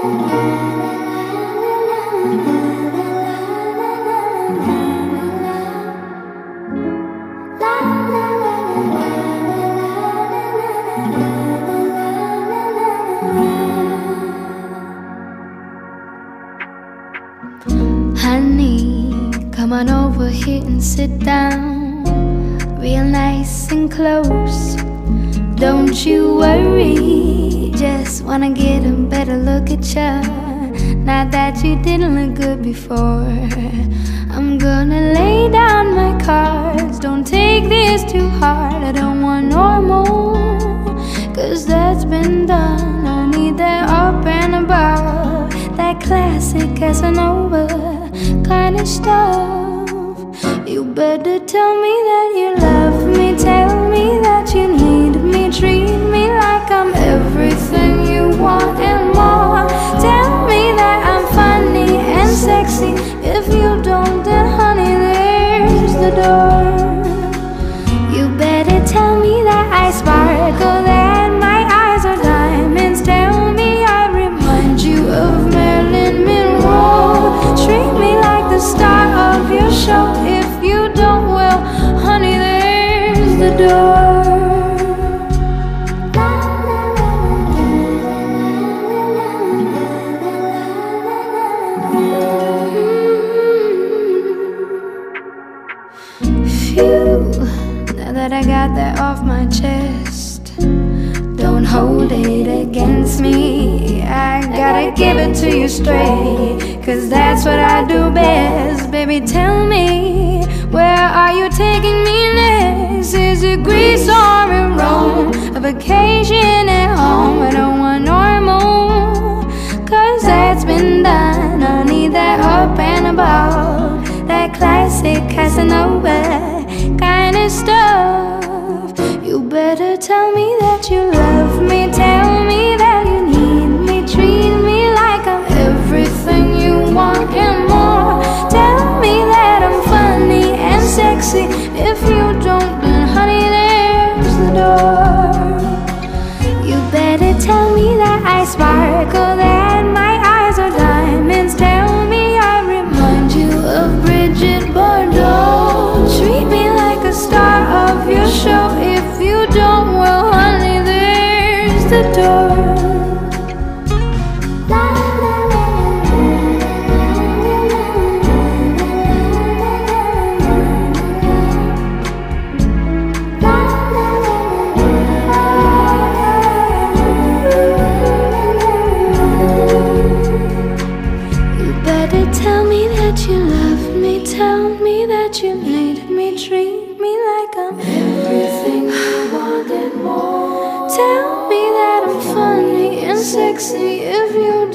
Honey, come on over here and sit down, real nice and close. Don't you worry, just wanna get a better look at ya. Not that you didn't look good before. I'm gonna lay down my cards, don't take this too hard. I don't want normal, cause that's been done. I need that up and above, that classic Casanova kind of stuff. You better tell me that you love me. Give it to you straight, cause that's what I do best. Baby, tell me, classic Casanova kind of stuff. You better tell me that you love me. Tell me that you need me. Treat me like I'm everything you want and more. Tell me that I'm funny and sexy. If you don't, then honey, there's the door. You better tell me that I sparkle, Tell me that you need me. Treat me like I'm everything you want and more. Tell me that I'm funny and sexy if you